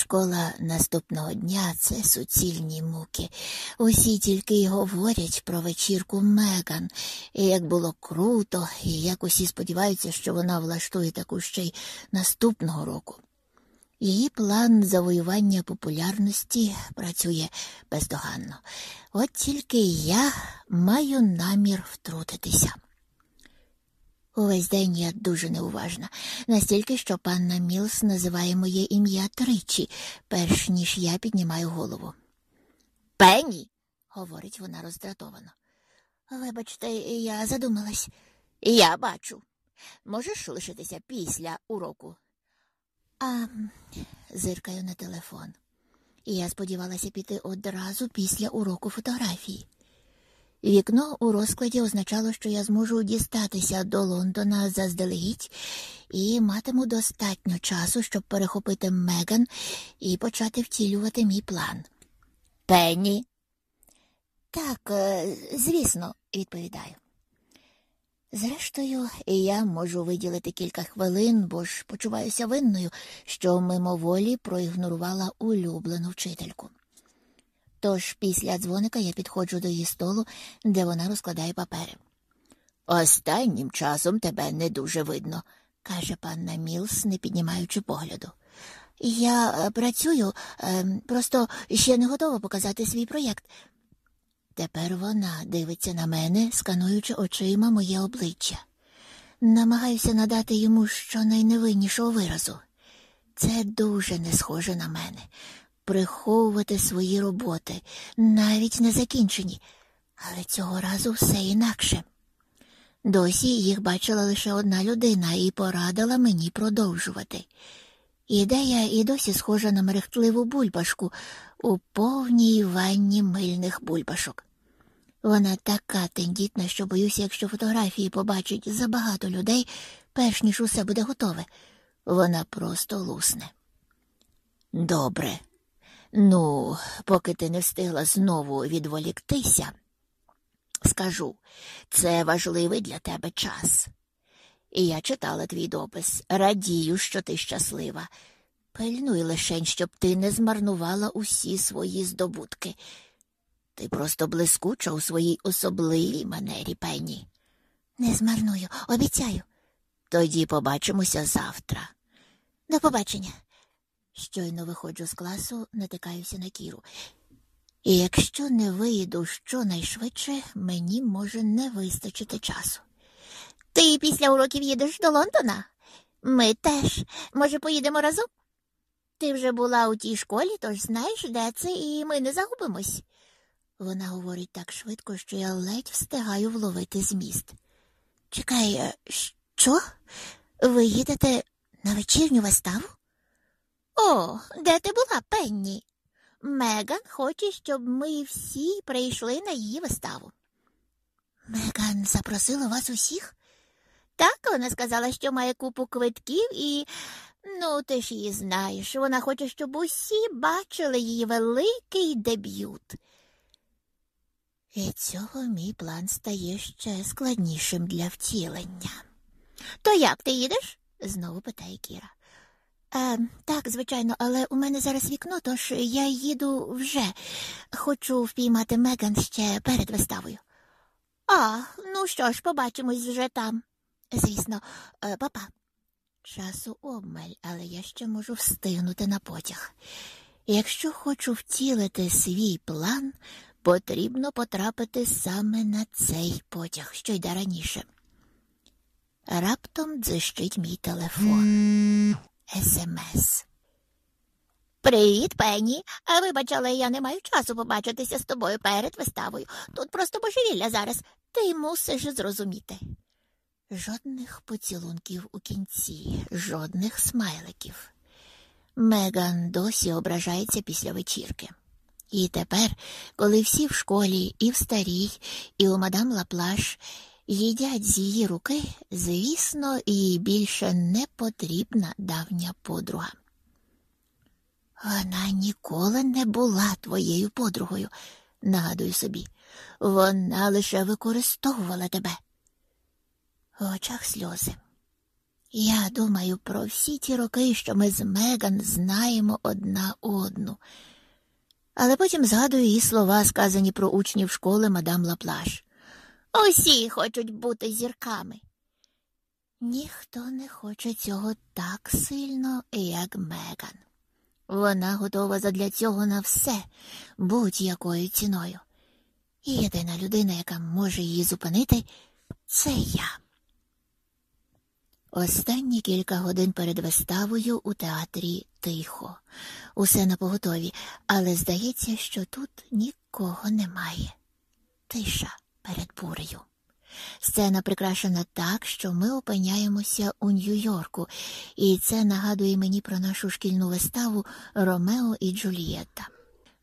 Школа наступного дня це суцільні муки. Усі тільки й говорять про вечірку Меган, і як було круто, і як усі сподіваються, що вона влаштує таку ще й наступного року. Її план завоювання популярності працює бездоганно. От тільки я маю намір втрутитися. Увесь день я дуже неуважна, настільки, що панна Мілс називає моє ім'я тричі, перш ніж я піднімаю голову. Пенні, говорить вона роздратовано. Вибачте, я задумалась. Я бачу. Можеш лишитися після уроку? А зиркаю на телефон. Я сподівалася піти одразу після уроку фотографії. Вікно у розкладі означало, що я зможу дістатися до Лондона заздалегідь і матиму достатньо часу, щоб перехопити Меган і почати втілювати мій план. Пенні. Так, е, звісно, відповідаю. Зрештою, я можу виділити кілька хвилин, бо ж почуваюся винною, що мимоволі проігнорувала улюблену вчительку. Тож після дзвоника я підходжу до її столу, де вона розкладає папери. Останнім часом тебе не дуже видно, каже панна Мілс, не піднімаючи погляду. Я е, працюю, е, просто ще не готова показати свій проєкт. Тепер вона дивиться на мене, скануючи очима моє обличчя. Намагаюся надати йому щонайневиннішого виразу. Це дуже не схоже на мене приховувати свої роботи, навіть не закінчені, але цього разу все інакше. Досі їх бачила лише одна людина і порадила мені продовжувати. Ідея і досі схожа на мерехтливу бульбашку у повній ванні мильних бульбашок. Вона така тендітна, що боюся, якщо фотографії побачить забагато людей, перш ніж усе буде готове, вона просто лусне. Добре, Ну, поки ти не встигла знову відволіктися, скажу, це важливий для тебе час. І я читала твій допис, радію, що ти щаслива. Пильнуй лишень, щоб ти не змарнувала усі свої здобутки. Ти просто блискуча у своїй особливій манері, Пенні. Не змарную, обіцяю. Тоді побачимося завтра. До побачення. Щойно виходжу з класу, натикаюся на кіру. І якщо не виїду щонайшвидше, мені може не вистачити часу. Ти після уроків їдеш до Лондона? Ми теж. Може, поїдемо разом? Ти вже була у тій школі, тож знаєш, де це, і ми не загубимось. Вона говорить так швидко, що я ледь встигаю вловити зміст. Чекай, е, що? Ви їдете на вечірню виставу? О, де ти була, Пенні? Меган хоче, щоб ми всі прийшли на її виставу. Меган запросила вас усіх? Так, вона сказала, що має купу квитків і, ну, ти ж її знаєш, вона хоче, щоб усі бачили її великий дебют. І цього мій план стає ще складнішим для втілення. То як ти їдеш? знову питає Кіра. Е, Так, звичайно, але у мене зараз вікно, тож я їду вже. Хочу впіймати Меган ще перед виставою. А, ну що ж, побачимось вже там. Звісно, е, папа. Часу обмаль, але я ще можу встигнути на потяг. Якщо хочу втілити свій план, потрібно потрапити саме на цей потяг, що йде раніше. Раптом дзищить мій телефон. СМС. Привіт, Пенні. А вибач, але я не маю часу побачитися з тобою перед виставою. Тут просто божевілля зараз. Ти мусиш зрозуміти. Жодних поцілунків у кінці, жодних смайликів. Меган досі ображається після вечірки. І тепер, коли всі в школі, і в старій, і у мадам Лаплаш їдять з її руки, звісно, їй більше не потрібна давня подруга. Вона ніколи не була твоєю подругою, нагадую собі, вона лише використовувала тебе. В очах сльози. Я думаю про всі ті роки, що ми з Меган знаємо одна одну. Але потім згадую її слова, сказані про учнів школи мадам Лаплаш. Усі хочуть бути зірками. Ніхто не хоче цього так сильно, як Меган. Вона готова задля цього на все, будь-якою ціною. І єдина людина, яка може її зупинити, це я. Останні кілька годин перед виставою у театрі тихо. Усе на поготові, але здається, що тут нікого немає. Тиша перед бурею. Сцена прикрашена так, що ми опиняємося у Нью-Йорку, і це нагадує мені про нашу шкільну виставу Ромео і Джулієта.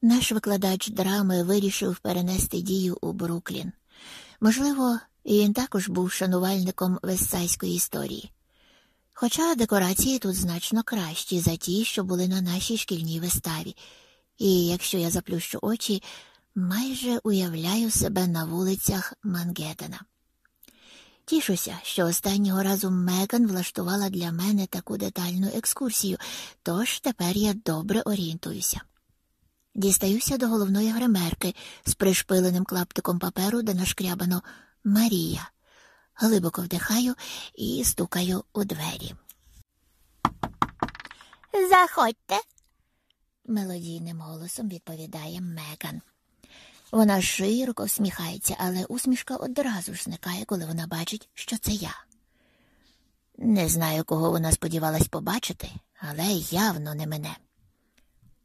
Наш викладач драми вирішив перенести дію у Бруклін. Можливо, він також був шанувальником вестсайської історії. Хоча декорації тут значно кращі за ті, що були на нашій шкільній виставі, і якщо я заплющу очі, майже уявляю себе на вулицях Мангеттена. Тішуся, що останнього разу Меган влаштувала для мене таку детальну екскурсію, тож тепер я добре орієнтуюся. Дістаюся до головної гримерки з пришпиленим клаптиком паперу, де нашкрябано Марія. Глибоко вдихаю і стукаю у двері. Заходьте, мелодійним голосом відповідає Меган. Вона широко всміхається, але усмішка одразу ж зникає, коли вона бачить, що це я. Не знаю, кого вона сподівалась побачити, але явно не мене.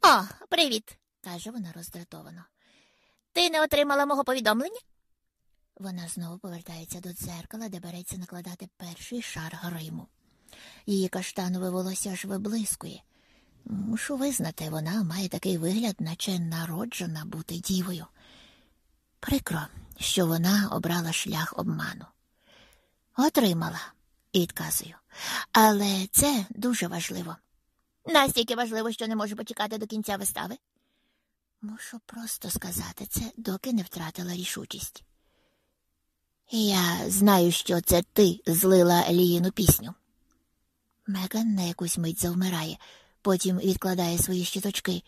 О, привіт, каже вона роздратовано. Ти не отримала мого повідомлення? Вона знову повертається до дзеркала, де береться накладати перший шар гриму. Її каштанове волосся аж виблискує. Мушу визнати, вона має такий вигляд, наче народжена бути дівою. Прикро, що вона обрала шлях обману. Отримала, відказую. Але це дуже важливо. Настільки важливо, що не можу почекати до кінця вистави. Мушу просто сказати це, доки не втратила рішучість. Я знаю, що це ти злила Ліїну пісню. Меган на якусь мить завмирає, потім відкладає свої щиточки,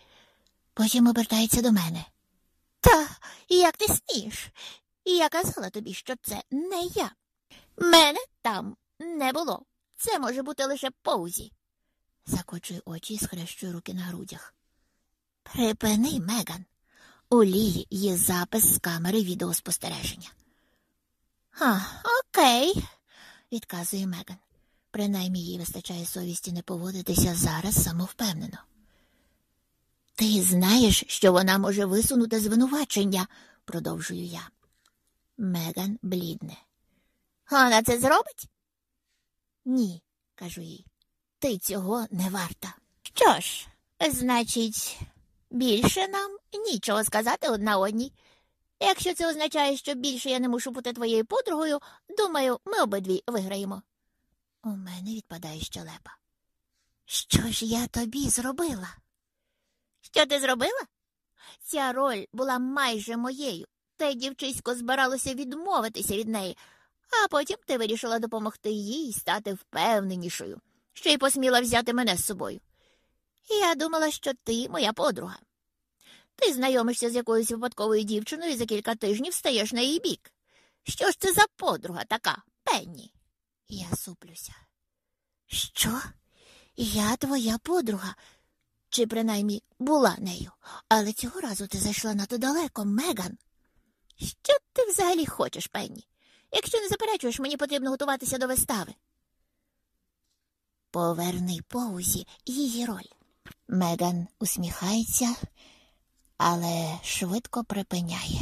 потім обертається до мене. Та як ти смієш? Я казала тобі, що це не я. Мене там не було. Це може бути лише поузі. Закочую очі і схрещую руки на грудях. Припини, Меган. У Лії є запис з камери відеоспостереження. А, окей, відказує Меган. Принаймні їй вистачає совісті не поводитися зараз самовпевнено. Ти знаєш, що вона може висунути звинувачення, продовжую я. Меган блідне. Вона це зробить? Ні, кажу їй. Ти цього не варта. Що ж, значить, більше нам нічого сказати одна одній. Якщо це означає, що більше я не мушу бути твоєю подругою, думаю, ми обидві виграємо. У мене відпадає щелепа. Що ж я тобі зробила? Що ти зробила? Ця роль була майже моєю, та й дівчисько збиралося відмовитися від неї, а потім ти вирішила допомогти їй стати впевненішою, що й посміла взяти мене з собою. Я думала, що ти моя подруга. Ти знайомишся з якоюсь випадковою дівчиною і за кілька тижнів стаєш на її бік. Що ж це за подруга така, Пенні? Я суплюся. Що? Я твоя подруга, чи принаймні була нею, але цього разу ти зайшла надто далеко, Меган. Що ти взагалі хочеш, Пенні? Якщо не заперечуєш, мені потрібно готуватися до вистави. Поверни поузі її роль. Меган усміхається, але швидко припиняє.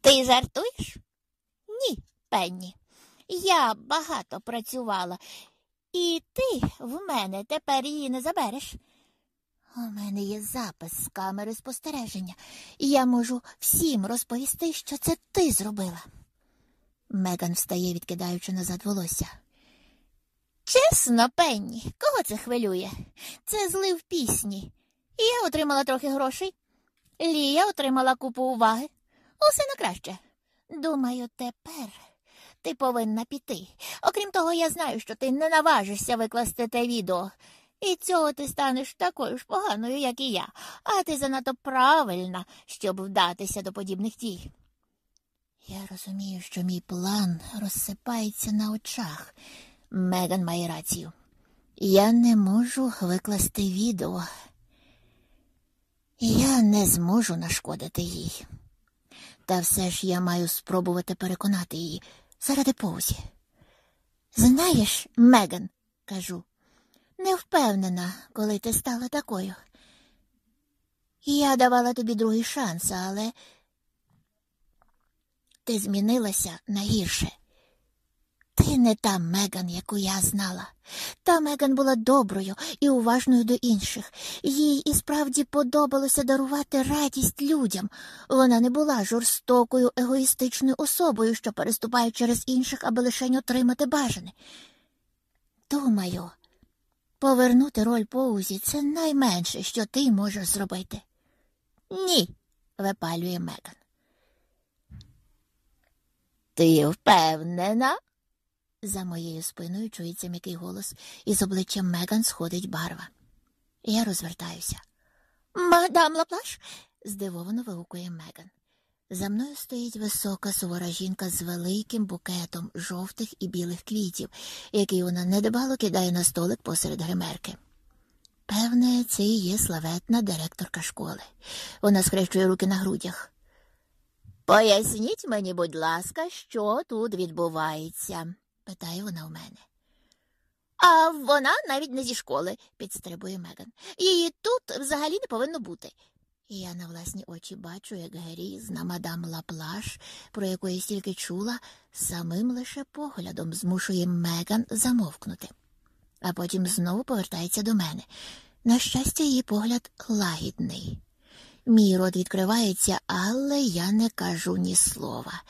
Ти жартуєш? Ні, Пенні. Я багато працювала, і ти в мене тепер її не забереш. У мене є запис з камери спостереження, і я можу всім розповісти, що це ти зробила. Меган встає, відкидаючи назад волосся. Чесно, Пенні, кого це хвилює? Це злив пісні. Я отримала трохи грошей. Лія отримала купу уваги. Усе на краще. Думаю, тепер ти повинна піти. Окрім того, я знаю, що ти не наважишся викласти те відео. І цього ти станеш такою ж поганою, як і я, а ти занадто правильна, щоб вдатися до подібних дій. Я розумію, що мій план розсипається на очах. Меган має рацію. Я не можу викласти відео. Я не зможу нашкодити їй. Та все ж я маю спробувати переконати її заради Поузі. Знаєш, Меган, кажу, не впевнена, коли ти стала такою. Я давала тобі другий шанс, але ти змінилася на гірше. Ти не та Меган, яку я знала. Та Меган була доброю і уважною до інших. Їй і справді подобалося дарувати радість людям. Вона не була жорстокою, егоїстичною особою, що переступає через інших, аби лише отримати бажане. Думаю, повернути роль Поузі це найменше, що ти можеш зробити. Ні, випалює Меган. Ти впевнена? За моєю спиною чується м'який голос, і з обличчям Меган сходить барва. Я розвертаюся. Мадам Лаплаш. здивовано вигукує Меган. За мною стоїть висока сувора жінка з великим букетом жовтих і білих квітів, який вона недбало кидає на столик посеред гримерки. Певне, це і є славетна директорка школи. Вона схрещує руки на грудях. Поясніть мені, будь ласка, що тут відбувається питає вона у мене. А вона навіть не зі школи, підстрибує Меган. Її тут взагалі не повинно бути. І я на власні очі бачу, як грізна мадам Лаплаш, про яку я стільки чула, самим лише поглядом змушує Меган замовкнути, а потім знову повертається до мене. На щастя, її погляд лагідний. Мій рот відкривається, але я не кажу ні слова.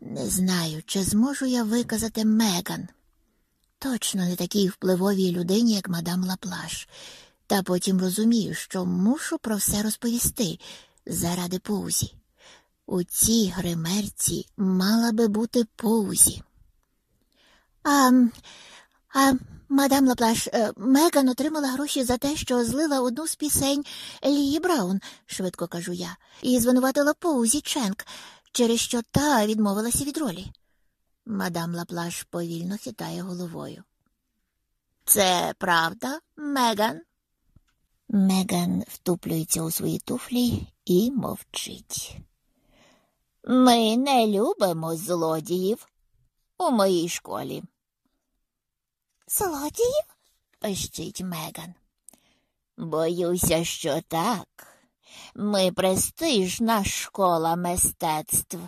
Не знаю, чи зможу я виказати Меган. Точно не такій впливовій людині, як мадам Лаплаш, та потім розумію, що мушу про все розповісти заради Поузі. У цій гримерці мала би бути Поузі. А, а мадам Лаплаш, е, Меган отримала гроші за те, що злила одну з пісень Лії Браун, швидко кажу я, і звинуватила Поузі Ченк через що та відмовилася від ролі. Мадам Лаплаш повільно хитає головою. Це правда, Меган? Меган втуплюється у свої туфлі і мовчить. Ми не любимо злодіїв у моїй школі. Злодіїв? пищить Меган. Боюся, що так. Ми престижна школа мистецтв.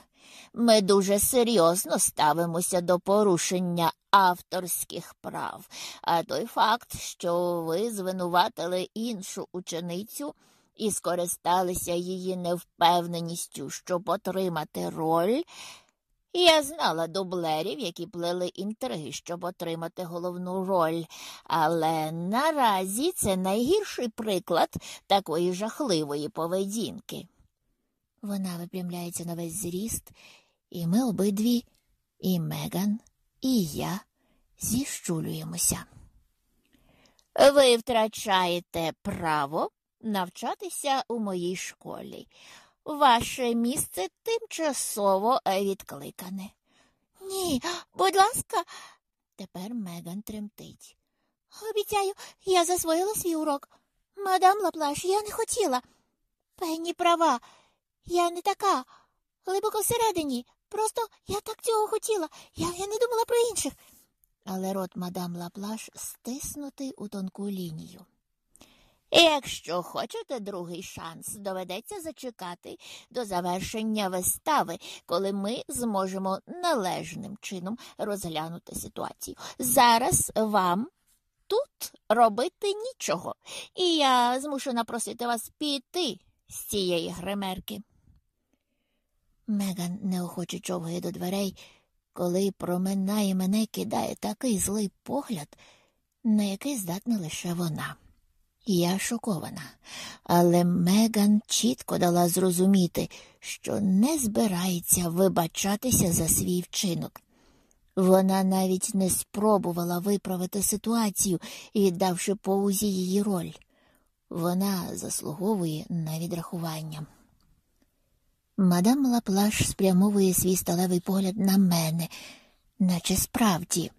Ми дуже серйозно ставимося до порушення авторських прав, а той факт, що ви звинуватили іншу ученицю і скористалися її невпевненістю, щоб отримати роль, я знала дублерів, які плели інтриги, щоб отримати головну роль, але наразі це найгірший приклад такої жахливої поведінки. Вона випрямляється на весь зріст, і ми обидві, і Меган, і я зіщулюємося. Ви втрачаєте право навчатися у моїй школі. Ваше місце тимчасово відкликане. Ні, будь ласка, тепер Меган тремтить. Обіцяю, я засвоїла свій урок. Мадам Лаплаш, я не хотіла. Пенні права, я не така. Глибоко всередині. Просто я так цього хотіла. Я, я не думала про інших. Але рот мадам Лаплаш стиснутий у тонку лінію. Якщо хочете другий шанс, доведеться зачекати до завершення вистави, коли ми зможемо належним чином розглянути ситуацію. Зараз вам тут робити нічого, і я змушена просити вас піти з цієї гримерки. Меган неохоче човгає до дверей, коли проминає мене, кидає такий злий погляд, на який здатна лише вона. Я шокована, але Меган чітко дала зрозуміти, що не збирається вибачатися за свій вчинок. Вона навіть не спробувала виправити ситуацію, віддавши поузі її роль. Вона заслуговує на відрахування. Мадам Лаплаш спрямовує свій сталевий погляд на мене, наче справді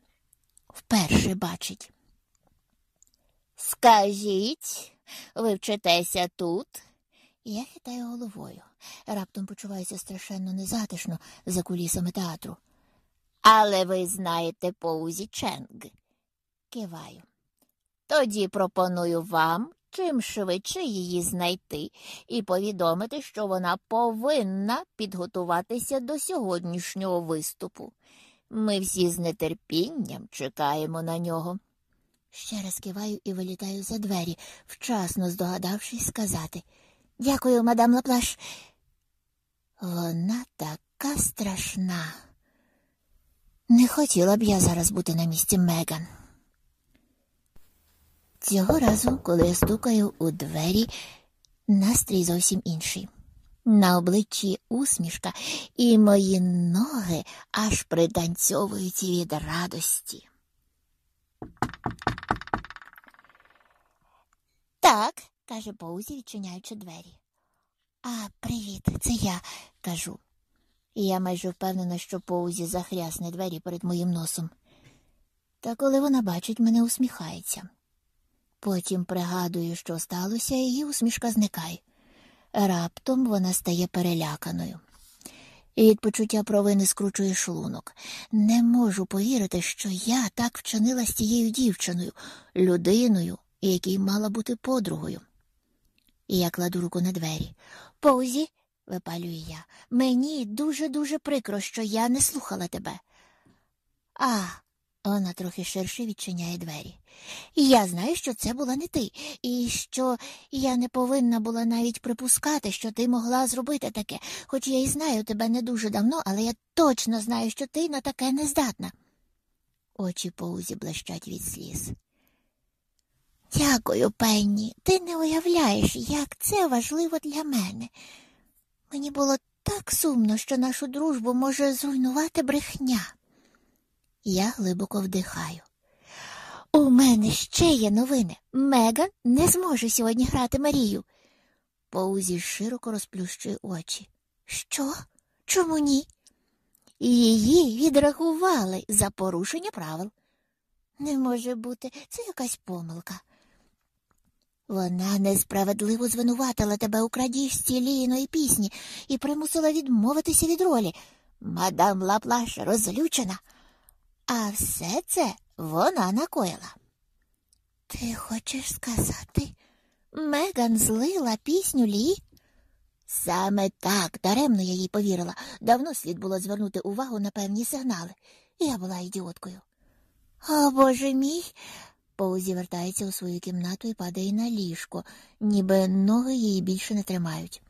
вперше бачить. Скажіть, ви вчитеся тут? Я хитаю головою. Раптом почуваюся страшенно незатишно за кулісами театру. Але ви знаєте Поузі Ченг. Киваю. Тоді пропоную вам чим швидше її знайти і повідомити, що вона повинна підготуватися до сьогоднішнього виступу. Ми всі з нетерпінням чекаємо на нього. Ще раз киваю і вилітаю за двері, вчасно здогадавшись сказати Дякую, мадам Лаплаш. Вона така страшна. Не хотіла б я зараз бути на місці Меган. Цього разу, коли я стукаю у двері, настрій зовсім інший. На обличчі усмішка, і мої ноги аж пританцьовують від радості. Так, каже Поузі, відчиняючи двері. А, привіт, це я, кажу. Я майже впевнена, що Поузі захрясне двері перед моїм носом. Та коли вона бачить, мене усміхається. Потім пригадую, що сталося, і її усмішка зникає. Раптом вона стає переляканою. І від почуття провини скручує шлунок. Не можу повірити, що я так вчинила з цією дівчиною, людиною, якій мала бути подругою. І я кладу руку на двері. Поузі, випалюю я, мені дуже-дуже прикро, що я не слухала тебе. А, вона трохи ширше відчиняє двері. Я знаю, що це була не ти, і що я не повинна була навіть припускати, що ти могла зробити таке, хоч я і знаю тебе не дуже давно, але я точно знаю, що ти на таке не здатна. Очі Поузі блищать від сліз. Дякую, Пенні. Ти не уявляєш, як це важливо для мене. Мені було так сумно, що нашу дружбу може зруйнувати брехня. Я глибоко вдихаю. У мене ще є новини. Меган не зможе сьогодні грати Марію. Поузі широко розплющує очі. Що? Чому ні? Її відрахували за порушення правил. Не може бути, це якась помилка. Вона несправедливо звинуватила тебе у крадіжці Ліїної пісні і примусила відмовитися від ролі. Мадам Лаплаш розлючена. А все це вона накоїла. Ти хочеш сказати, Меган злила пісню Лі? Саме так, даремно я їй повірила. Давно слід було звернути увагу на певні сигнали. Я була ідіоткою. О, Боже мій. Поузі вертається у свою кімнату і падає на ліжко, ніби ноги її більше не тримають.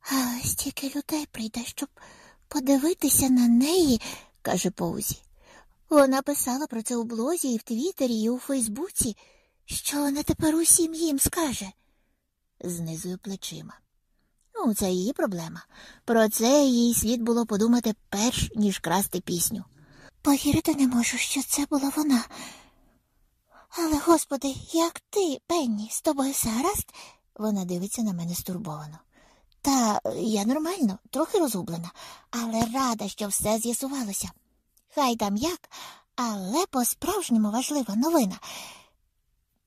А стільки людей прийде, щоб подивитися на неї, каже Поузі. Вона писала про це у блозі і в Твіттері, і у Фейсбуці. Що вона тепер усім їм скаже? Знизую плечима. Ну, це її проблема. Про це їй слід було подумати перш ніж красти пісню. Повірити не можу, що це була вона. Але, господи, як ти, Пенні, з тобою зараз? Вона дивиться на мене стурбовано. Та я нормально, трохи розгублена, але рада, що все з'ясувалося. Хай там як, але по-справжньому важлива новина.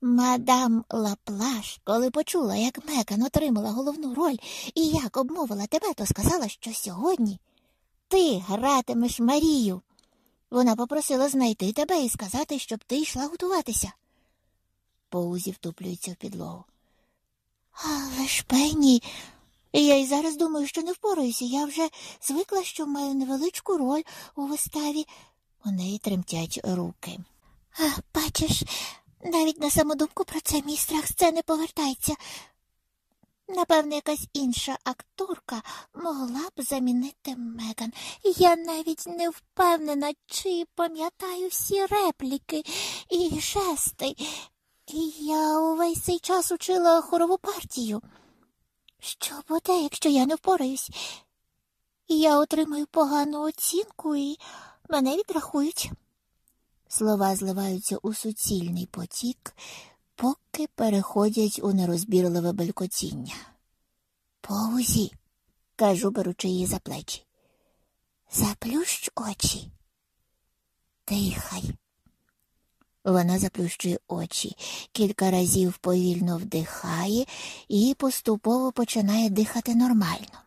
Мадам Лаплаш, коли почула, як Меган отримала головну роль і як обмовила тебе, то сказала, що сьогодні ти гратимеш Марію. Вона попросила знайти тебе і сказати, щоб ти йшла готуватися. Поузі втуплюється в підлогу. Але ж я й зараз думаю, що не впораюся. Я вже звикла, що маю невеличку роль у виставі. У неї тремтять руки. А, Бачиш, навіть на самодумку про це мій страх сцени повертається. Напевне, якась інша акторка могла б замінити Меган. Я навіть не впевнена, чи пам'ятаю всі репліки і жести. Я увесь цей час учила хорову партію. Що буде, якщо я не впораюсь? я отримаю погану оцінку і мене відрахують. Слова зливаються у суцільний потік, поки переходять у нерозбірливе белькотіння. Поузі, кажу, беручи її за плечі. Заплющ очі. Тихай. Вона заплющує очі, кілька разів повільно вдихає і поступово починає дихати нормально.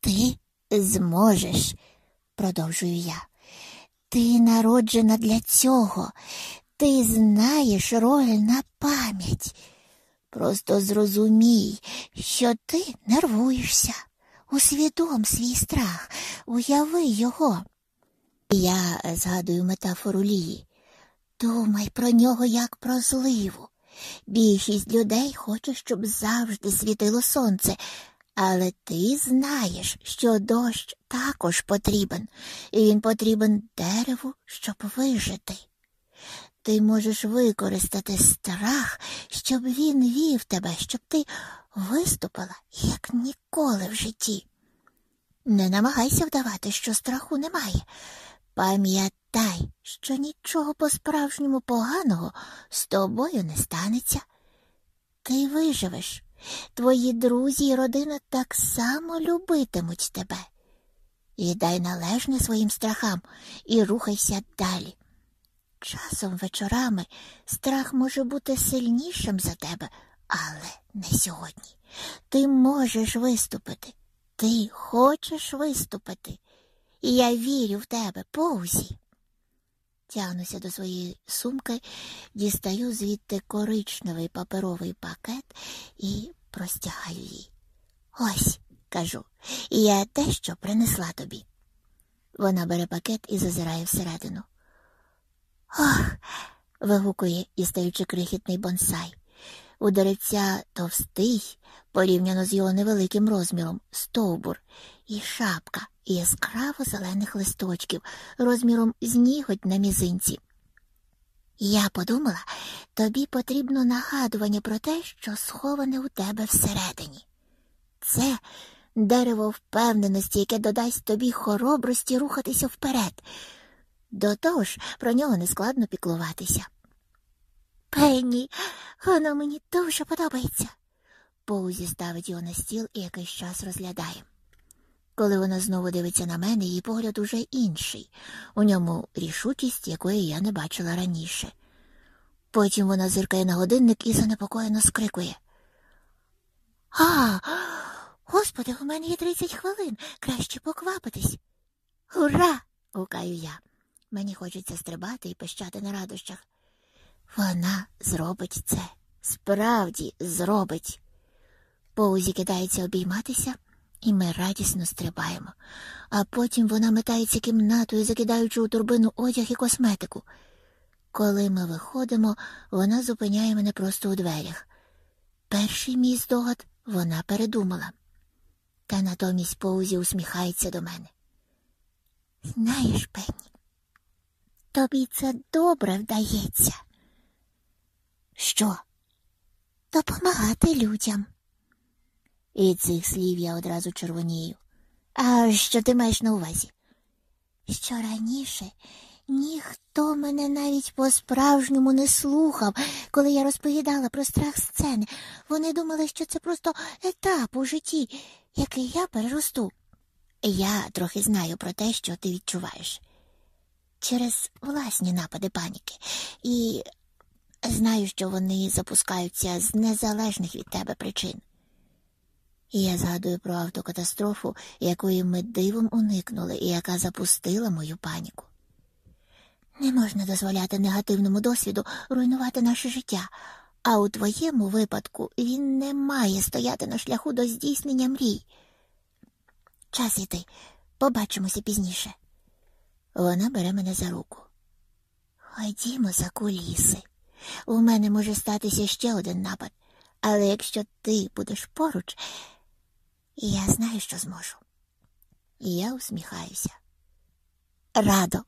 Ти зможеш, продовжую я. Ти народжена для цього. Ти знаєш роль на пам'ять. Просто зрозумій, що ти нервуєшся. Усвідом свій страх, уяви його. Я згадую метафору Лії. Думай про нього як про зливу. Більшість людей хоче, щоб завжди світило сонце, але ти знаєш, що дощ також потрібен, і він потрібен дереву, щоб вижити. Ти можеш використати страх, щоб він вів тебе, щоб ти виступила, як ніколи в житті. Не намагайся вдавати, що страху немає. Пам'ятай, що нічого по-справжньому поганого з тобою не станеться. Ти виживеш, твої друзі і родина так само любитимуть тебе. І дай належне своїм страхам і рухайся далі. Часом вечорами страх може бути сильнішим за тебе, але не сьогодні. Ти можеш виступити. Ти хочеш виступити. І я вірю в тебе, Поузі. Тягнуся до своєї сумки, дістаю звідти коричневий паперовий пакет і простягаю їй. Ось, кажу, я дещо принесла тобі. Вона бере пакет і зазирає всередину. Ох. вигукує, дістаючи крихітний бонсай. У деревця товстий, порівняно з його невеликим розміром, стовбур і шапка яскраво зелених листочків розміром з ніготь на мізинці. Я подумала, тобі потрібно нагадування про те, що сховане у тебе всередині. Це дерево впевненості, яке додасть тобі хоробрості рухатися вперед. До того ж, про нього не складно піклуватися. Пенні, воно мені дуже подобається. Поузі ставить його на стіл і якийсь час розглядає. Коли вона знову дивиться на мене, її погляд уже інший, у ньому рішучість, якої я не бачила раніше. Потім вона зиркає на годинник і занепокоєно скрикує. А, господи, у мене є тридцять хвилин. Краще поквапитись. Ура! гукаю я. Мені хочеться стрибати і пищати на радощах. Вона зробить це, справді зробить. Поузі кидається обійматися, і ми радісно стрибаємо, а потім вона метається кімнатою, закидаючи у турбину одяг і косметику. Коли ми виходимо, вона зупиняє мене просто у дверях. Перший мій здогад вона передумала, та натомість Поузі усміхається до мене. Знаєш, Пенні, тобі це добре вдається. Що? Допомагати людям. І цих слів я одразу червонію. А що ти маєш на увазі? Що раніше ніхто мене навіть по-справжньому не слухав, коли я розповідала про страх сцени. Вони думали, що це просто етап у житті, який я переросту. Я трохи знаю про те, що ти відчуваєш через власні напади паніки, і знаю, що вони запускаються з незалежних від тебе причин. І я згадую про автокатастрофу, якої ми дивом уникнули і яка запустила мою паніку. Не можна дозволяти негативному досвіду руйнувати наше життя, а у твоєму випадку він не має стояти на шляху до здійснення мрій. Час іти, побачимося пізніше. Вона бере мене за руку. Ходімо за куліси. У мене може статися ще один напад, але якщо ти будеш поруч, я знаю, що зможу. Я усміхаюся. Радо.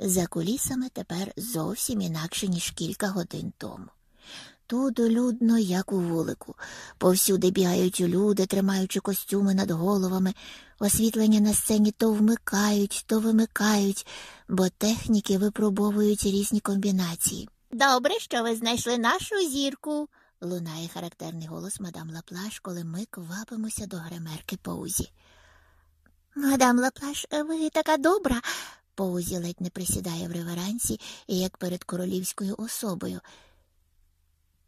За кулісами тепер зовсім інакше, ніж кілька годин тому. Тут людно, як у вулику. Повсюди бігають люди, тримаючи костюми над головами. Освітлення на сцені то вмикають, то вимикають, бо техніки випробовують різні комбінації. Добре, що ви знайшли нашу зірку, лунає характерний голос мадам Лаплаш, коли ми квапимося до гримерки Поузі. Мадам Лаплаш, ви така добра. Поузі ледь не присідає в реверансі, як перед королівською особою.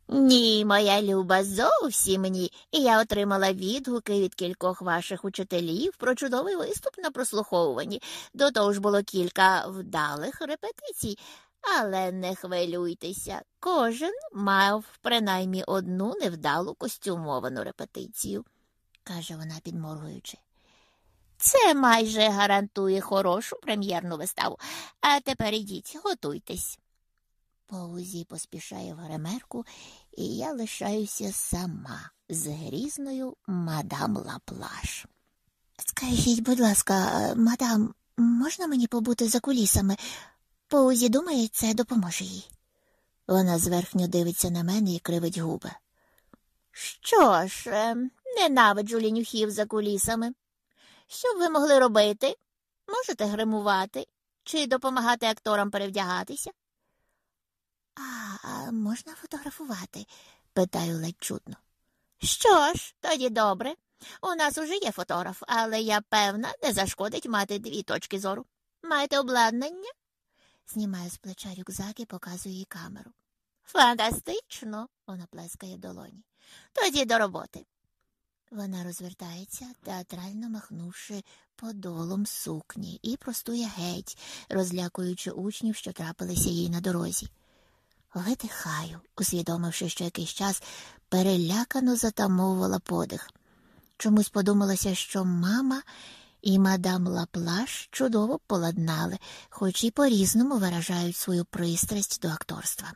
Ні, моя люба, зовсім ні. Я отримала відгуки від кількох ваших учителів про чудовий виступ на прослуховуванні. До того ж було кілька вдалих репетицій. Але не хвилюйтеся, кожен мав принаймні одну невдалу костюмовану репетицію, каже вона, підморгуючи. Це майже гарантує хорошу прем'єрну виставу. А тепер ідіть, готуйтесь. Поузі поспішає в гримерку, і я лишаюся сама з грізною мадам Лаплаш. Скажіть, будь ласка, мадам, можна мені побути за кулісами? Поузі думає, це допоможе їй. Вона зверхньо дивиться на мене і кривить губи. Що ж, е, ненавиджу лінюхів за кулісами. Що б ви могли робити? Можете гримувати чи допомагати акторам перевдягатися? А, можна фотографувати? питаю ледь чутно. Що ж, тоді добре. У нас уже є фотограф, але я певна, не зашкодить мати дві точки зору. Маєте обладнання? Знімаю з плеча рюкзак і показую їй камеру. Фантастично, вона плескає в долоні. Тоді до роботи. Вона розвертається, театрально махнувши подолом сукні, і простує геть, розлякуючи учнів, що трапилися їй на дорозі. Видихаю, усвідомивши, що якийсь час перелякано затамовувала подих. Чомусь подумалося, що мама і мадам Лаплаш чудово поладнали, хоч і по різному виражають свою пристрасть до акторства.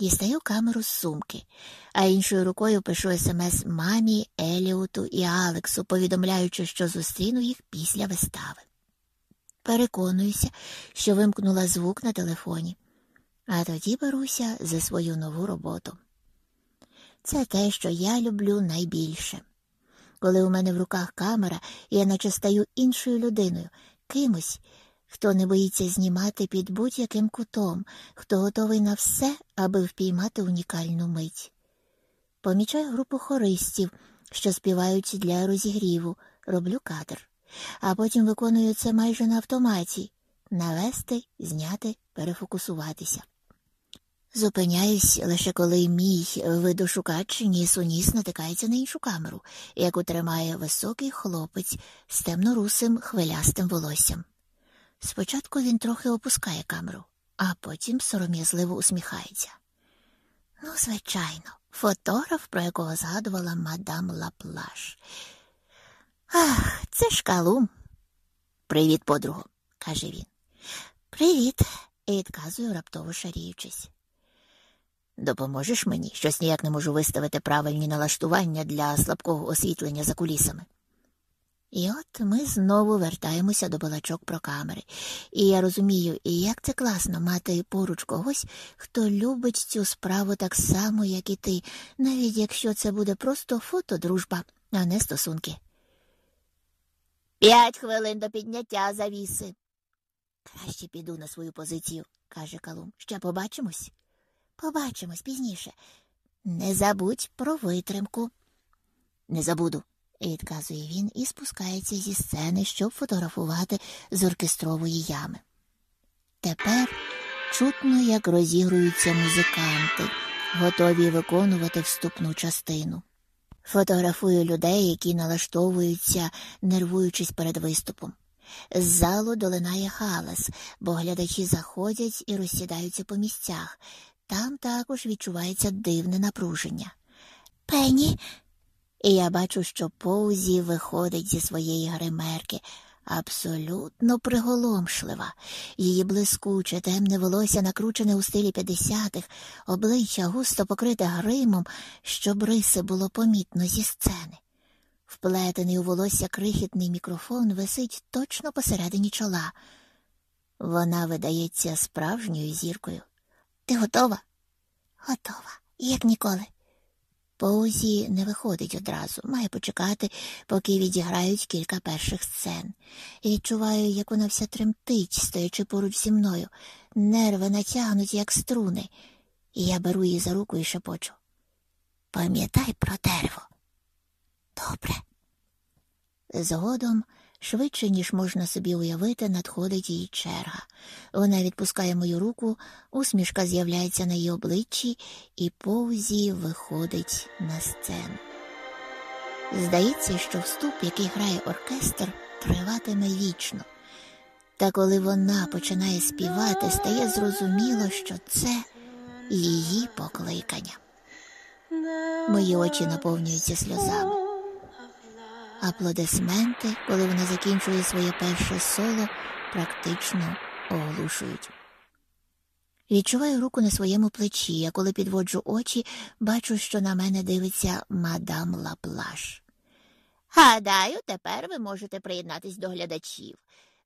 Дістаю камеру з сумки, а іншою рукою пишу смс мамі, Еліоту і Алексу, повідомляючи, що зустріну їх після вистави. Переконуюся, що вимкнула звук на телефоні, а тоді беруся за свою нову роботу. Це те, що я люблю найбільше. Коли у мене в руках камера, я наче стаю іншою людиною, кимось, хто не боїться знімати під будь-яким кутом, хто готовий на все, аби впіймати унікальну мить. Помічаю групу хористів, що співають для розігріву, роблю кадр, а потім виконую це майже на автоматі навести, зняти, перефокусуватися. Зупиняюсь лише коли мій видошукач ніс у ніс натикається на іншу камеру, яку тримає високий хлопець з темнорусим хвилястим волоссям. Спочатку він трохи опускає камеру, а потім сором'язливо усміхається. Ну, звичайно, фотограф, про якого згадувала мадам Лаплаш. Ах, це ж калум. Привіт, подруго, каже він. Привіт, і відказую, раптово шаріючись. Допоможеш мені? Щось ніяк не можу виставити правильні налаштування для слабкого освітлення за кулісами. І от ми знову вертаємося до балачок про камери, і я розумію, і як це класно мати поруч когось, хто любить цю справу так само, як і ти, навіть якщо це буде просто фотодружба, а не стосунки. П'ять хвилин до підняття завіси. Краще піду на свою позицію, каже Калум. Ще побачимось. Побачимось пізніше. Не забудь про витримку. Не забуду, відказує він і спускається зі сцени, щоб фотографувати з оркестрової ями. Тепер чутно, як розігруються музиканти, готові виконувати вступну частину. Фотографую людей, які налаштовуються, нервуючись перед виступом. З залу долинає галас, бо глядачі заходять і розсідаються по місцях. Там також відчувається дивне напруження. Пені. І я бачу, що Поузі виходить зі своєї гримерки, абсолютно приголомшлива. Її блискуче, темне волосся накручене у стилі 50-х, обличчя густо покрите гримом, щоб риси було помітно зі сцени. Вплетений у волосся крихітний мікрофон висить точно посередині чола. Вона видається справжньою зіркою. Ти готова? Готова. як ніколи. Поузі не виходить одразу, має почекати, поки відіграють кілька перших сцен. І відчуваю, як вона вся тремтить, стоячи поруч зі мною, нерви натягнуті, як струни, і я беру її за руку і шепочу. Пам'ятай про дерево. Добре. Згодом Швидше, ніж можна собі уявити, надходить її черга. Вона відпускає мою руку, усмішка з'являється на її обличчі, і повзі виходить на сцену. Здається, що вступ, який грає оркестр, триватиме вічно. Та коли вона починає співати, стає зрозуміло, що це її покликання. Мої очі наповнюються сльозами. Аплодисменти, коли вона закінчує своє перше соло, практично оглушують. Відчуваю руку на своєму плечі, а коли підводжу очі, бачу, що на мене дивиться мадам Лаплаш. Гадаю, тепер ви можете приєднатись до глядачів.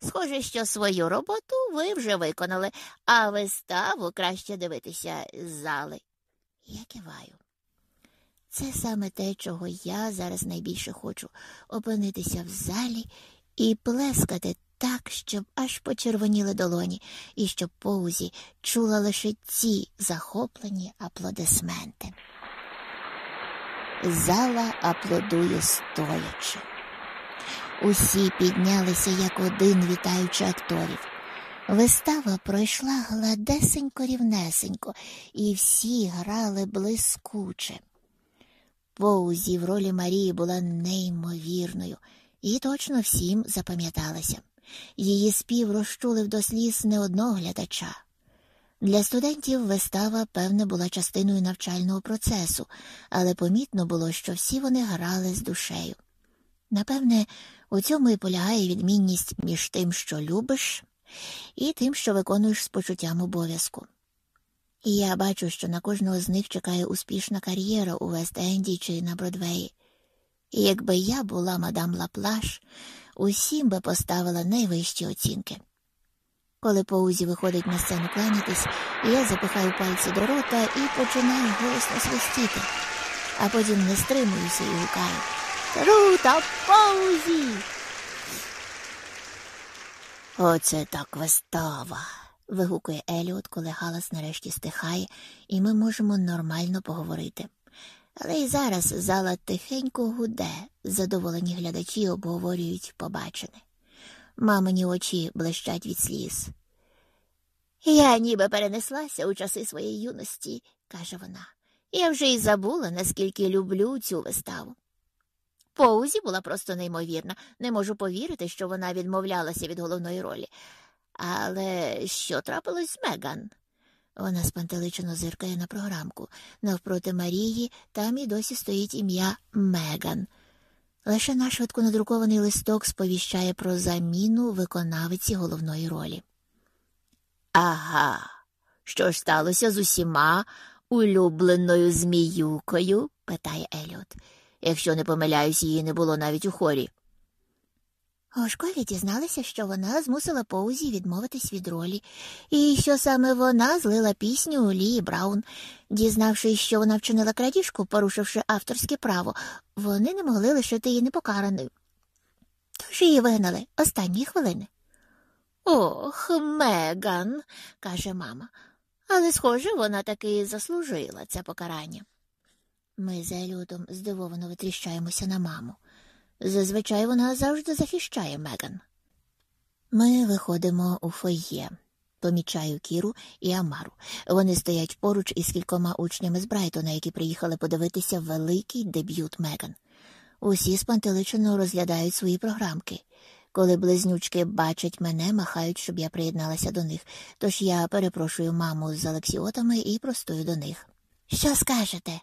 Схоже, що свою роботу ви вже виконали, а виставу краще дивитися з зали. Я киваю. Це саме те, чого я зараз найбільше хочу опинитися в залі і плескати так, щоб аж почервоніли долоні, і щоб поузі чула лише ці захоплені аплодисменти. Зала аплодує стоячи. Усі піднялися як один, вітаючи акторів. Вистава пройшла гладесенько рівнесенько, і всі грали блискуче. Поузі в ролі Марії була неймовірною і точно всім запам'яталася. Її спів розчулив до сліз не одного глядача. Для студентів вистава, певне, була частиною навчального процесу, але помітно було, що всі вони грали з душею. Напевне, у цьому і полягає відмінність між тим, що любиш, і тим, що виконуєш з почуттям обов'язку. І я бачу, що на кожного з них чекає успішна кар'єра у Вест-Енді чи на Бродвеї. І якби я була мадам Лаплаш, усім би поставила найвищі оцінки. Коли Поузі виходить на сцену кланятись, я запихаю пальці до рота і починаю голосно свистіти, а потім не стримуюся і гукаю Круто, Поузі! Оце так вистава вигукує Еліот, коли галас нарешті стихає, і ми можемо нормально поговорити. Але й зараз зала тихенько гуде, задоволені глядачі обговорюють побачене. Мамині очі блищать від сліз. Я ніби перенеслася у часи своєї юності, каже вона. Я вже й забула, наскільки люблю цю виставу. Поузі була просто неймовірна, не можу повірити, що вона відмовлялася від головної ролі. Але що трапилось з Меган? Вона спантеличено зиркає на програмку. Навпроти Марії там і досі стоїть ім'я Меган. Лише нашвидко надрукований листок сповіщає про заміну виконавиці головної ролі. Ага, що ж сталося з усіма улюбленою зміюкою? питає Еліот. Якщо не помиляюсь, її не було навіть у хорі. У школі дізналися, що вона змусила Поузі відмовитись від ролі, і що саме вона злила пісню Лії Браун. Дізнавшись, що вона вчинила крадіжку, порушивши авторське право, вони не могли лишити її непокараною. Тож її вигнали останні хвилини. Ох, Меган, каже мама, але, схоже, вона таки заслужила це покарання. Ми з Елютом здивовано витріщаємося на маму. Зазвичай вона завжди захищає Меган. Ми виходимо у фоє. Помічаю Кіру і Амару. Вони стоять поруч із кількома учнями з Брайтона, які приїхали подивитися великий дебют Меган. Усі спантеличено розглядають свої програмки. Коли близнючки бачать мене, махають, щоб я приєдналася до них. Тож я перепрошую маму з Алексіотами і простую до них. Що скажете?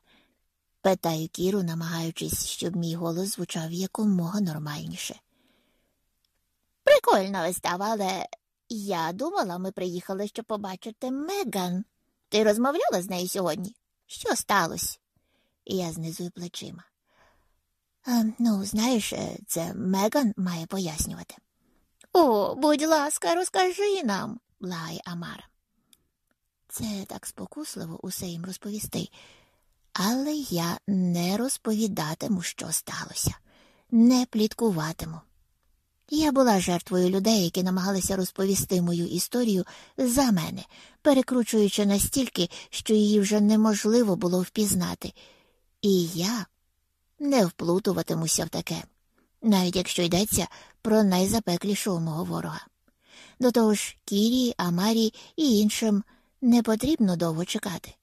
Питаю Кіру, намагаючись, щоб мій голос звучав якомога нормальніше. Прикольна вистава, але я думала, ми приїхали, щоб побачити Меган. Ти розмовляла з нею сьогодні? Що сталося? я знизую плечима. Ну, знаєш, е, це Меган має пояснювати. О, будь ласка, розкажи нам, благає Амара. Це так спокусливо усе їм розповісти. Але я не розповідатиму, що сталося, не пліткуватиму. Я була жертвою людей, які намагалися розповісти мою історію за мене, перекручуючи настільки, що її вже неможливо було впізнати. І я не вплутуватимуся в таке, навіть якщо йдеться про найзапеклішого мого ворога. До того ж, Кірі, Амарі і іншим не потрібно довго чекати.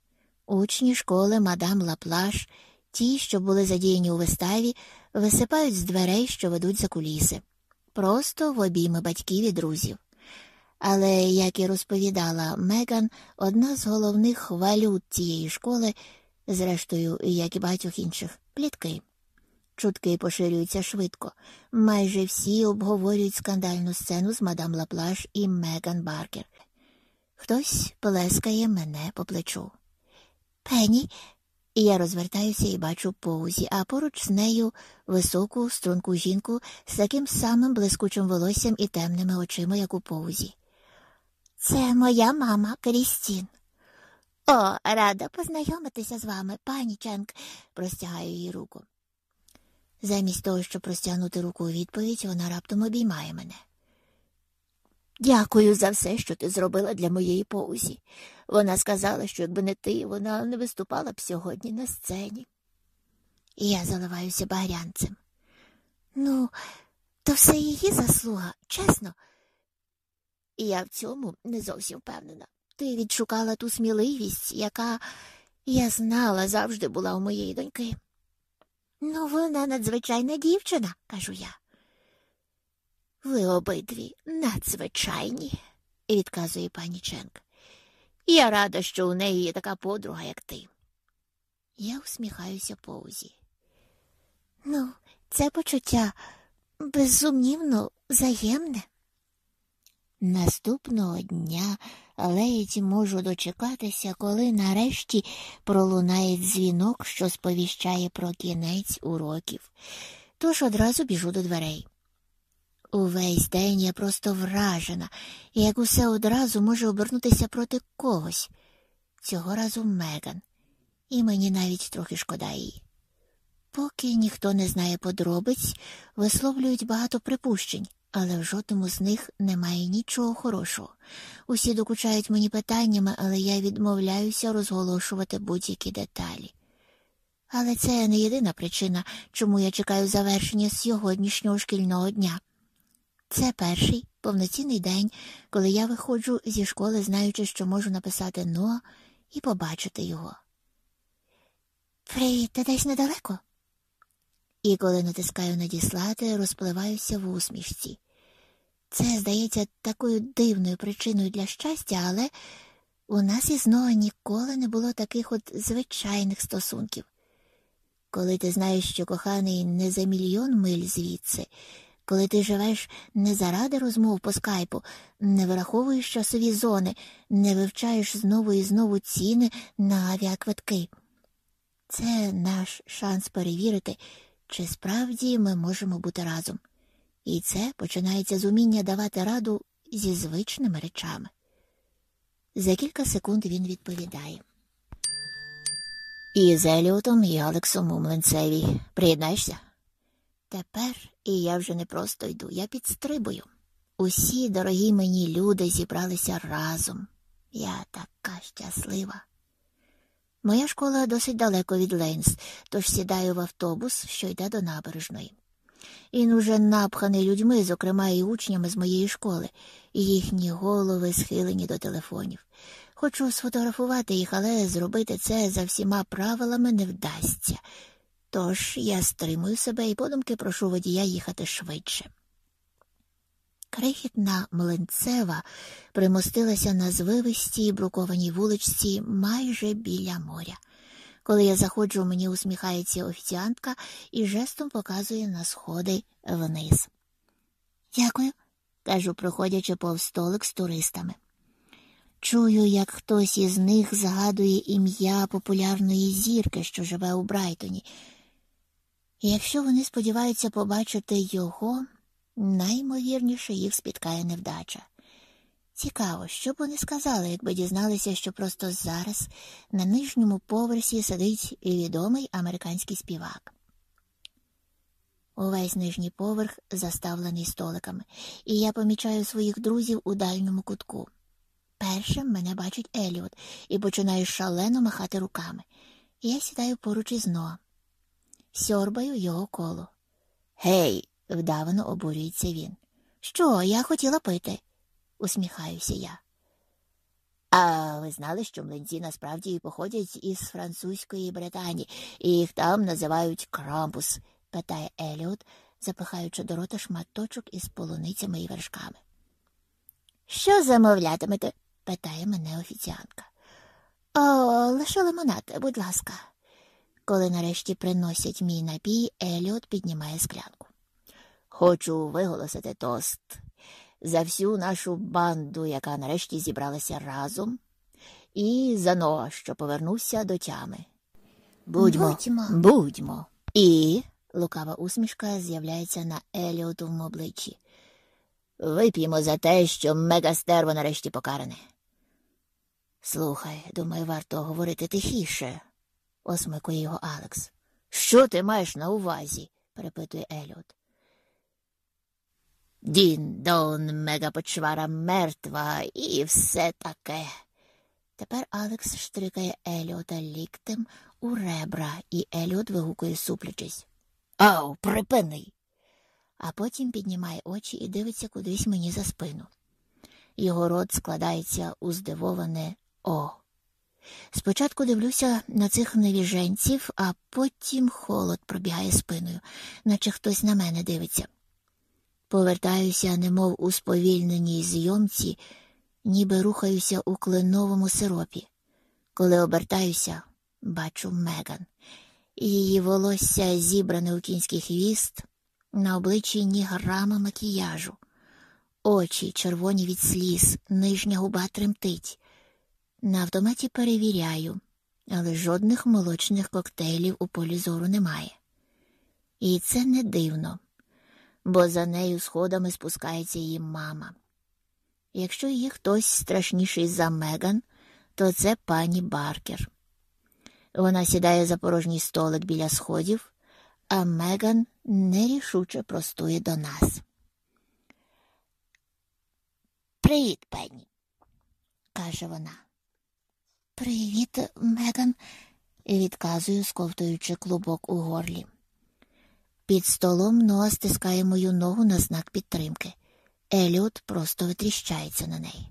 Учні школи мадам Лаплаш, ті, що були задіяні у виставі, висипають з дверей, що ведуть за куліси, просто в обійми батьків і друзів. Але, як і розповідала Меган, одна з головних валют цієї школи, зрештою, як і багатьох інших, плітки. Чутки поширюються швидко. Майже всі обговорюють скандальну сцену з мадам Лаплаш і Меган Баркер. Хтось плескає мене по плечу. Пенні, я розвертаюся і бачу поузі, а поруч з нею високу, струнку жінку з таким самим блискучим волоссям і темними очима, як у поузі. Це моя мама Крістін. О, рада познайомитися з вами, пані Ченк, простягаю її руку. Замість того, щоб простягнути руку у відповідь, вона раптом обіймає мене. Дякую за все, що ти зробила для моєї поузі. Вона сказала, що якби не ти, вона не виступала б сьогодні на сцені. І я заливаюся багрянцем. Ну, то все її заслуга, чесно. І я в цьому не зовсім впевнена. Ти відшукала ту сміливість, яка, я знала, завжди була у моєї доньки. Ну, вона надзвичайна дівчина, кажу я. Ви обидві надзвичайні, відказує пані Ченк. Я рада, що у неї є така подруга, як ти. Я усміхаюся поузі. Ну, це почуття безсумнівно взаємне. Наступного дня ледь можу дочекатися, коли нарешті пролунає дзвінок, що сповіщає про кінець уроків, тож одразу біжу до дверей. Увесь день я просто вражена, як усе одразу може обернутися проти когось. Цього разу Меган, і мені навіть трохи шкода її. Поки ніхто не знає подробиць, висловлюють багато припущень, але в жодному з них немає нічого хорошого. Усі докучають мені питаннями, але я відмовляюся розголошувати будь-які деталі. Але це не єдина причина, чому я чекаю завершення сьогоднішнього шкільного дня. Це перший повноцінний день, коли я виходжу зі школи, знаючи, що можу написати «но» і побачити його. Привіт, ти десь недалеко? І коли натискаю надіслати, розпливаюся в усмішці. Це здається такою дивною причиною для щастя, але у нас із Ноа ніколи не було таких от звичайних стосунків. Коли ти знаєш, що коханий не за мільйон миль звідси, коли ти живеш не заради розмов по скайпу, не вираховуєш часові зони, не вивчаєш знову і знову ціни на авіаквитки. Це наш шанс перевірити, чи справді ми можемо бути разом. І це починається з уміння давати раду зі звичними речами. За кілька секунд він відповідає. І з Еліотом, і Алексом у Млинцеві. Приєднаєшся? Тепер і я вже не просто йду, я підстрибую. Усі дорогі мені люди зібралися разом. Я така щаслива. Моя школа досить далеко від Лейнс, тож сідаю в автобус, що йде до набережної. Він уже напханий людьми, зокрема і учнями з моєї школи, і їхні голови схилені до телефонів. Хочу сфотографувати їх, але зробити це за всіма правилами не вдасться. Тож я стримую себе і подумки прошу водія їхати швидше. Крихітна млинцева примостилася на звивистій брукованій вуличці майже біля моря. Коли я заходжу, мені усміхається офіціантка і жестом показує на сходи вниз. Дякую, кажу, проходячи повз столик з туристами. Чую, як хтось із них згадує ім'я популярної зірки, що живе у Брайтоні. І якщо вони сподіваються побачити його, наймовірніше їх спіткає невдача. Цікаво, що б вони сказали, якби дізналися, що просто зараз на нижньому поверсі сидить відомий американський співак. Увесь нижній поверх заставлений столиками, і я помічаю своїх друзів у дальньому кутку. Першим мене бачить Еліот і починає шалено махати руками. Я сідаю поруч із Ноа. Сьорбаю його коло. Гей, вдавано обурюється він. Що, я хотіла пити? усміхаюся я. А ви знали, що млинці насправді походять із французької Британії, і їх там називають крампус? питає Еліот, запихаючи до рота шматочок із полуницями і вершками. Що замовлятимете? питає мене офіціантка. О, лише лимонад, будь ласка. Коли нарешті приносять мій напій, Еліот піднімає склянку. Хочу виголосити тост за всю нашу банду, яка нарешті зібралася разом, і за Ноа, що повернувся до тями. Будьмо, Будьмо. будьмо. І лукава усмішка з'являється на Еліотовому обличчі. Вип'ємо за те, що мегастерво нарешті покаране. Слухай, думаю, варто говорити тихіше, осмикує його Алекс. Що ти маєш на увазі? перепитує Еліот. Дін Дон мегапочвара мертва і все таке. Тепер Алекс штрикає Еліота ліктем у ребра, і Еліот вигукує суплячись. Ау, припини. А потім піднімає очі і дивиться кудись мені за спину. Його рот складається у здивоване О. Спочатку дивлюся на цих невіженців, а потім холод пробігає спиною, наче хтось на мене дивиться. Повертаюся, немов у сповільненій зйомці, ніби рухаюся у кленовому сиропі. Коли обертаюся, бачу Меган. Її волосся зібране у кінський хвіст, на обличчі ні грама макіяжу, очі червоні від сліз, нижня губа тремтить. На автоматі перевіряю, але жодних молочних коктейлів у полі зору немає. І це не дивно, бо за нею сходами спускається її мама. Якщо є хтось страшніший за Меган, то це пані Баркер. Вона сідає за порожній столик біля сходів, а Меган нерішуче простує до нас. Привіт, Пенні, каже вона. Привіт, Меган, відказую, сковтуючи клубок у горлі. Під столом Ноа стискає мою ногу на знак підтримки. Еліот просто витріщається на неї.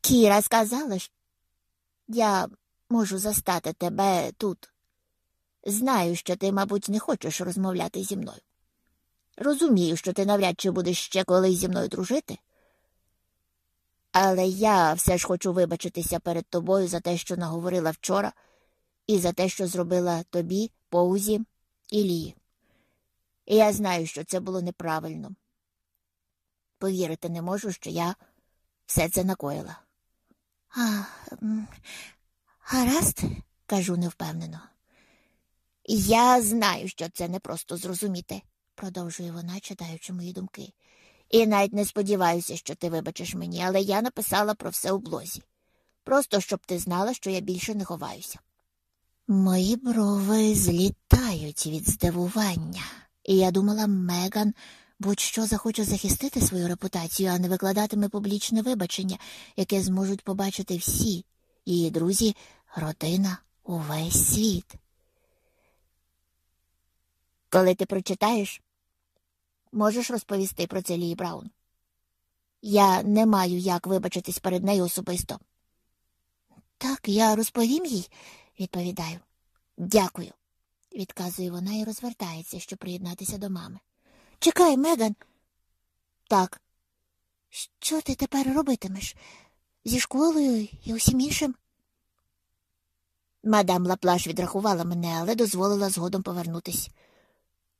Кіра сказала, що я можу застати тебе тут. Знаю, що ти, мабуть, не хочеш розмовляти зі мною. Розумію, що ти навряд чи будеш ще колись зі мною дружити. Але я все ж хочу вибачитися перед тобою за те, що наговорила вчора, і за те, що зробила тобі, Поузі і Лії. І я знаю, що це було неправильно. Повірити не можу, що я все це накоїла. А, гаразд, кажу невпевнено. Я знаю, що це не просто зрозуміти, продовжує вона, читаючи мої думки. І навіть не сподіваюся, що ти вибачиш мені, але я написала про все у блозі. Просто щоб ти знала, що я більше не ховаюся. Мої брови злітають від здивування, і я думала, Меган будь-що захоче захистити свою репутацію, а не викладатиме публічне вибачення, яке зможуть побачити всі її друзі, родина, увесь світ. Коли ти прочитаєш, можеш розповісти про це Лії Браун. Я не маю як вибачитись перед нею особисто. Так, я розповім їй, відповідаю. Дякую, відказує вона і розвертається, щоб приєднатися до мами. Чекай, Меган. Так. Що ти тепер робитимеш? Зі школою і усім іншим? Мадам Лаплаш відрахувала мене, але дозволила згодом повернутись.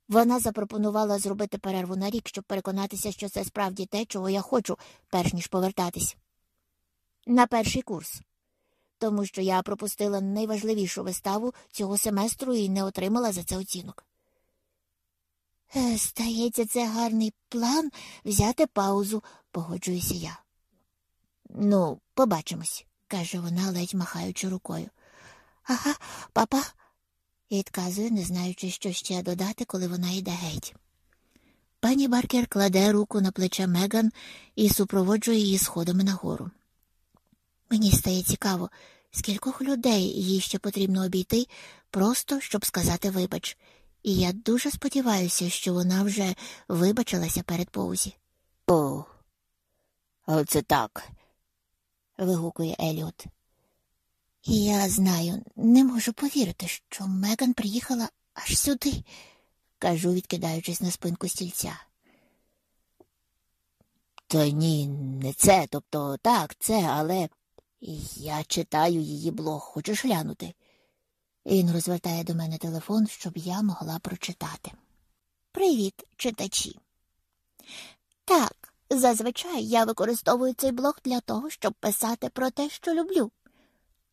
Вона запропонувала зробити перерву на рік, щоб переконатися, що це справді те, чого я хочу, перш ніж повертатись. На перший курс. Тому що я пропустила найважливішу виставу цього семестру і не отримала за це оцінок. Е, Здається, це гарний план взяти паузу, погоджуюся я. Ну, побачимось, каже вона, ледь махаючи рукою. Ага, папа, і відказую, не знаючи, що ще додати, коли вона йде геть. Пані Баркер кладе руку на плече Меган і супроводжує її сходами нагору. Мені стає цікаво, скількох людей їй ще потрібно обійти, просто щоб сказати вибач, і я дуже сподіваюся, що вона вже вибачилася перед Поузі. О, оце так. вигукує Еліот. Я знаю, не можу повірити, що Меган приїхала аж сюди, кажу, відкидаючись на спинку стільця. Та ні, не це, тобто так, це, але я читаю її блог, хочеш глянути? Він розвертає до мене телефон, щоб я могла прочитати. Привіт, читачі. Так, зазвичай я використовую цей блог для того, щоб писати про те, що люблю.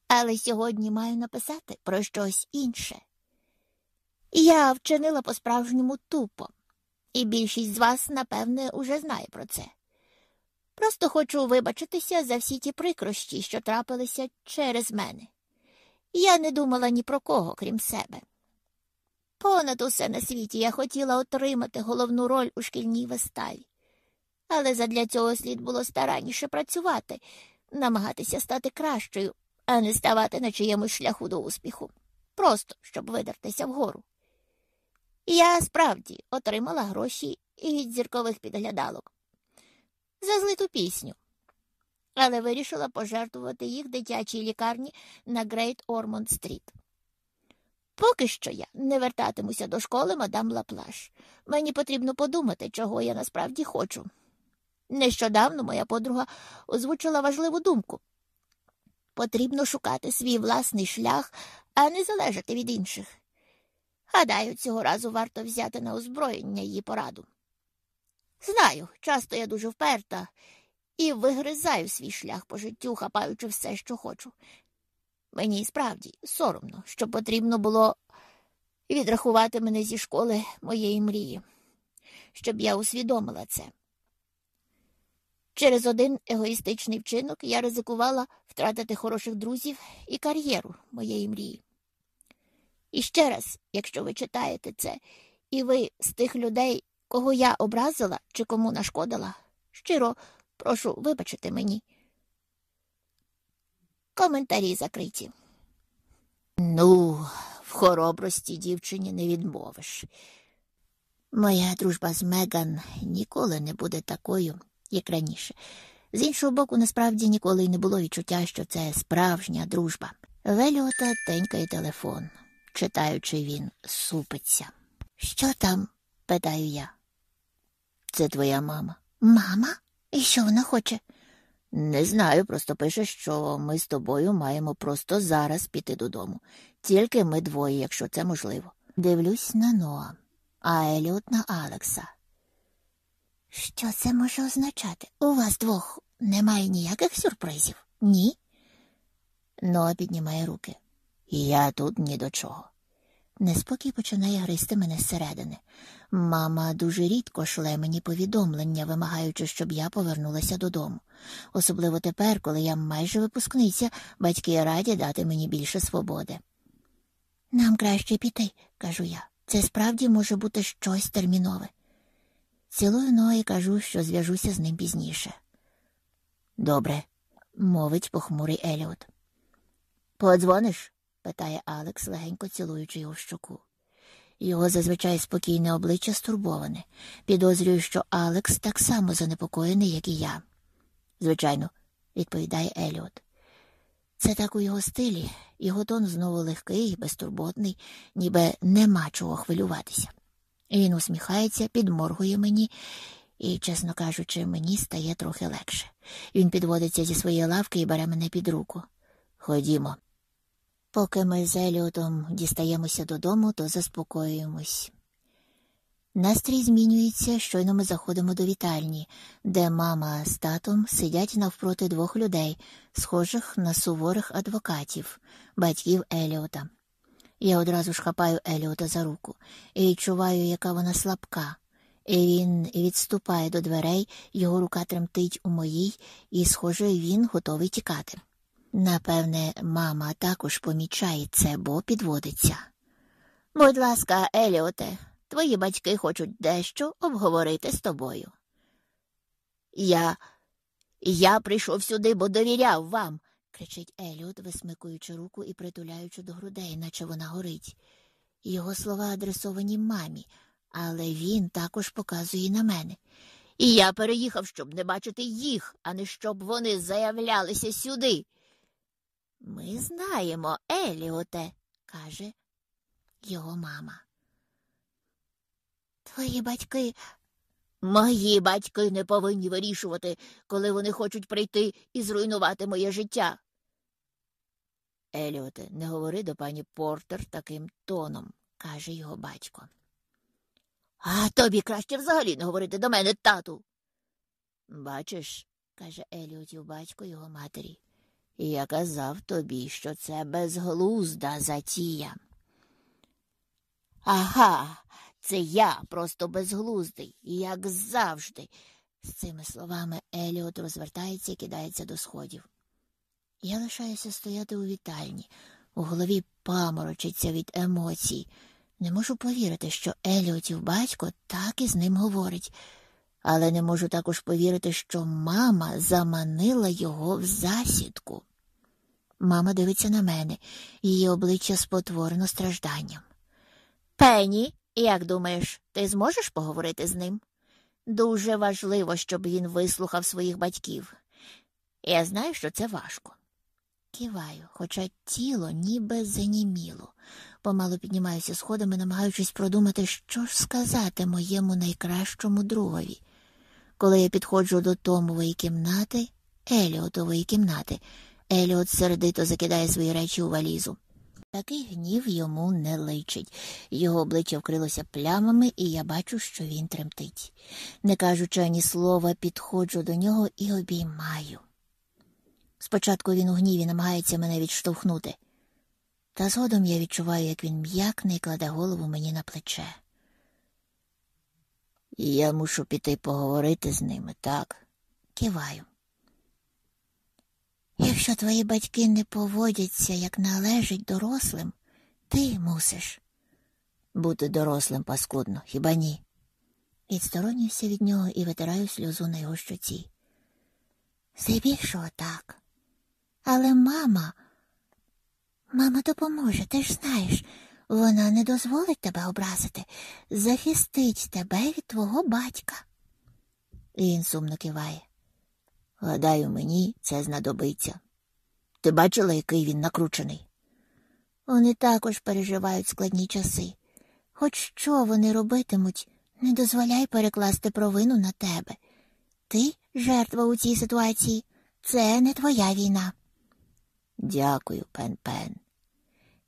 Але сьогодні маю написати про щось інше. Я вчинила по-справжньому тупо, і більшість з вас, напевне, уже знає про це. Просто хочу вибачитися за всі ті прикрощі, що трапилися через мене. Я не думала ні про кого, крім себе. Понад усе на світі я хотіла отримати головну роль у шкільній виставі, але задля цього слід було старанніше працювати, намагатися стати кращою, а не ставати на чиємусь шляху до успіху, просто щоб видертися вгору. Я справді отримала гроші від зіркових підглядалок за злиту пісню, але вирішила пожертвувати їх дитячій лікарні на Грейт Ормонд Стріт. Поки що я не вертатимуся до школи мадам Лаплаш. Мені потрібно подумати, чого я насправді хочу. Нещодавно моя подруга озвучила важливу думку. Потрібно шукати свій власний шлях, а не залежати від інших. Гадаю, цього разу варто взяти на озброєння її пораду. Знаю, часто я дуже вперта і вигризаю свій шлях по життю, хапаючи все, що хочу. Мені справді соромно, що потрібно було відрахувати мене зі школи моєї мрії, щоб я усвідомила це. Через один егоїстичний вчинок я ризикувала втратити хороших друзів і кар'єру моєї мрії. І ще раз, якщо ви читаєте це, і ви з тих людей, кого я образила чи кому нашкодила, щиро прошу вибачити мені. Коментарі закриті. Ну, в хоробрості дівчині не відмовиш. Моя дружба з Меган ніколи не буде такою, як раніше. З іншого боку, насправді ніколи й не було відчуття, що це справжня дружба. Веліота тенькає телефон. Читаючи, він супиться. Що там? питаю я. Це твоя мама. Мама? І що вона хоче? Не знаю, просто пише, що ми з тобою маємо просто зараз піти додому. Тільки ми двоє, якщо це можливо. Дивлюсь на Ноа, а Еліот на Алекса. Що це може означати? У вас двох немає ніяких сюрпризів? Ні? Ноа піднімає руки. Я тут ні до чого. Неспокій починає гризти мене зсередини. Мама дуже рідко шле мені повідомлення, вимагаючи, щоб я повернулася додому. Особливо тепер, коли я майже випускниця, батьки раді дати мені більше свободи. Нам краще піти, кажу я. Це справді може бути щось термінове. Цілую ноги кажу, що зв'яжуся з ним пізніше. Добре, мовить похмурий Еліот. Подзвониш? питає Алекс, легенько цілуючи його в щоку. Його зазвичай спокійне обличчя стурбоване. Підозрюю, що Алекс так само занепокоєний, як і я. Звичайно, відповідає Еліот. Це так у його стилі, його тон знову легкий, безтурботний, ніби нема чого хвилюватися. Він усміхається, підморгує мені, і, чесно кажучи, мені стає трохи легше. Він підводиться зі своєї лавки і бере мене під руку. Ходімо. Поки ми з Еліотом дістаємося додому, то заспокоюємось. Настрій змінюється, щойно ми заходимо до вітальні, де мама з татом сидять навпроти двох людей, схожих на суворих адвокатів, батьків Еліота. Я одразу ж хапаю Еліота за руку і відчуваю, яка вона слабка. І він відступає до дверей, його рука тремтить у моїй, і, схоже, він готовий тікати. Напевне, мама також помічає це, бо підводиться. Будь ласка, Еліоте, твої батьки хочуть дещо обговорити з тобою. Я Я прийшов сюди, бо довіряв вам, кричить Еліот, висмикуючи руку і притуляючи до грудей, наче вона горить. Його слова адресовані мамі, але він також показує на мене. І я переїхав, щоб не бачити їх, а не щоб вони заявлялися сюди. Ми знаємо, Еліоте, каже його мама. Твої батьки. Мої батьки не повинні вирішувати, коли вони хочуть прийти і зруйнувати моє життя. Еліоте, не говори до пані Портер таким тоном, каже його батько. А тобі краще взагалі не говорити до мене, тату. Бачиш, каже Еліотів батько його матері. Я казав тобі, що це безглузда затія. Ага, це я просто безглуздий, як завжди. З цими словами Еліот розвертається і кидається до сходів. Я лишаюся стояти у вітальні, у голові паморочиться від емоцій. Не можу повірити, що Еліотів батько так із ним говорить, але не можу також повірити, що мама заманила його в засідку. Мама дивиться на мене, її обличчя спотворено стражданням. Пені, як думаєш, ти зможеш поговорити з ним? Дуже важливо, щоб він вислухав своїх батьків. Я знаю, що це важко. Киваю, хоча тіло ніби заніміло. Помалу піднімаюся сходами, намагаючись продумати, що ж сказати моєму найкращому другові. Коли я підходжу до Томової кімнати, Еліотової кімнати, Еліот сердито закидає свої речі у валізу. Такий гнів йому не личить. Його обличчя вкрилося плямами, і я бачу, що він тремтить. Не кажучи ані слова, підходжу до нього і обіймаю. Спочатку він у гніві намагається мене відштовхнути, та згодом я відчуваю, як він м'якне і кладе голову мені на плече. Я мушу піти поговорити з ними, так? Киваю. Якщо твої батьки не поводяться, як належить дорослим, ти мусиш. Бути дорослим паскудно, хіба ні? Відсторонююся від нього і витираю сльозу на його щоці. Здебільшого так. Але мама, мама допоможе, ти ж знаєш, вона не дозволить тебе образити, захистить тебе від твого батька. Він сумно киває. Гадаю, мені це знадобиться. Ти бачила, який він накручений? Вони також переживають складні часи. Хоч що вони робитимуть, не дозволяй перекласти провину на тебе. Ти жертва у цій ситуації, це не твоя війна. Дякую, пен пен.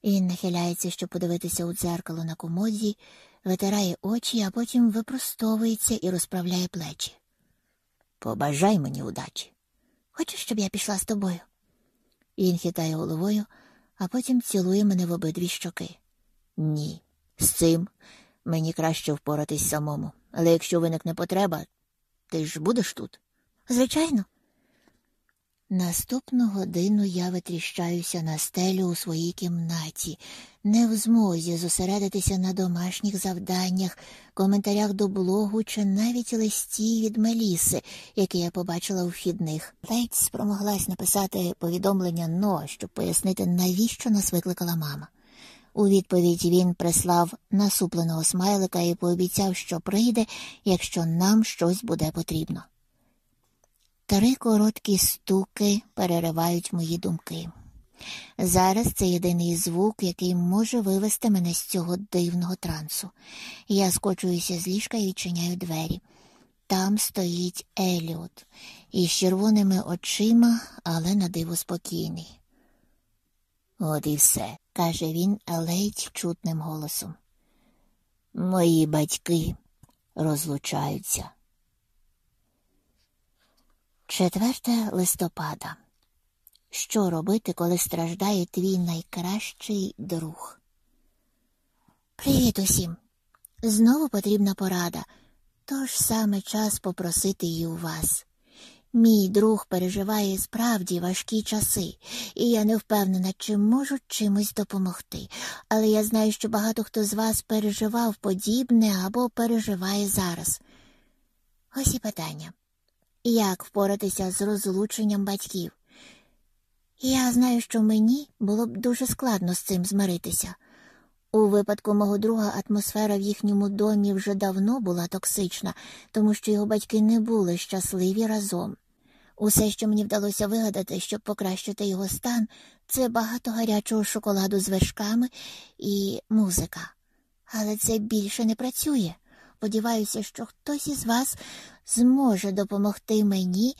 Він нахиляється, щоб подивитися у дзеркало на комоді, витирає очі, а потім випростовується і розправляє плечі. Побажай мені удачі. Хочеш, щоб я пішла з тобою? Він хитає головою, а потім цілує мене в обидві щоки. Ні, з цим мені краще впоратись самому. Але якщо виникне потреба, ти ж будеш тут? Звичайно. Наступну годину я витріщаюся на стелю у своїй кімнаті, не в змозі зосередитися на домашніх завданнях, коментарях до блогу чи навіть листі від Меліси, які я побачила у вхідних. Ледь спромоглась написати повідомлення но, щоб пояснити, навіщо нас викликала мама. У відповідь він прислав насупленого смайлика і пообіцяв, що прийде, якщо нам щось буде потрібно. Три короткі стуки переривають мої думки. Зараз це єдиний звук, який може вивести мене з цього дивного трансу. Я скочуюся з ліжка і відчиняю двері. Там стоїть Еліот із червоними очима, але на диво спокійний. От і все, каже він ледь чутним голосом. Мої батьки розлучаються. 4 листопада. Що робити, коли страждає твій найкращий друг? Привіт усім. Знову потрібна порада, тож саме час попросити її у вас. Мій друг переживає справді важкі часи, і я не впевнена, чи можу чимось допомогти. Але я знаю, що багато хто з вас переживав подібне або переживає зараз. Ось і питання. Як впоратися з розлученням батьків? Я знаю, що мені було б дуже складно з цим змиритися. У випадку мого друга атмосфера в їхньому домі вже давно була токсична, тому що його батьки не були щасливі разом. Усе, що мені вдалося вигадати, щоб покращити його стан, це багато гарячого шоколаду з вершками і музика. Але це більше не працює. Сподіваюся, що хтось із вас зможе допомогти мені,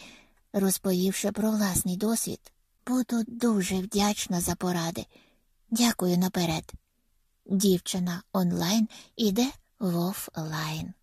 розповівши про власний досвід. Буду дуже вдячна за поради. Дякую наперед. Дівчина онлайн іде в офлайн.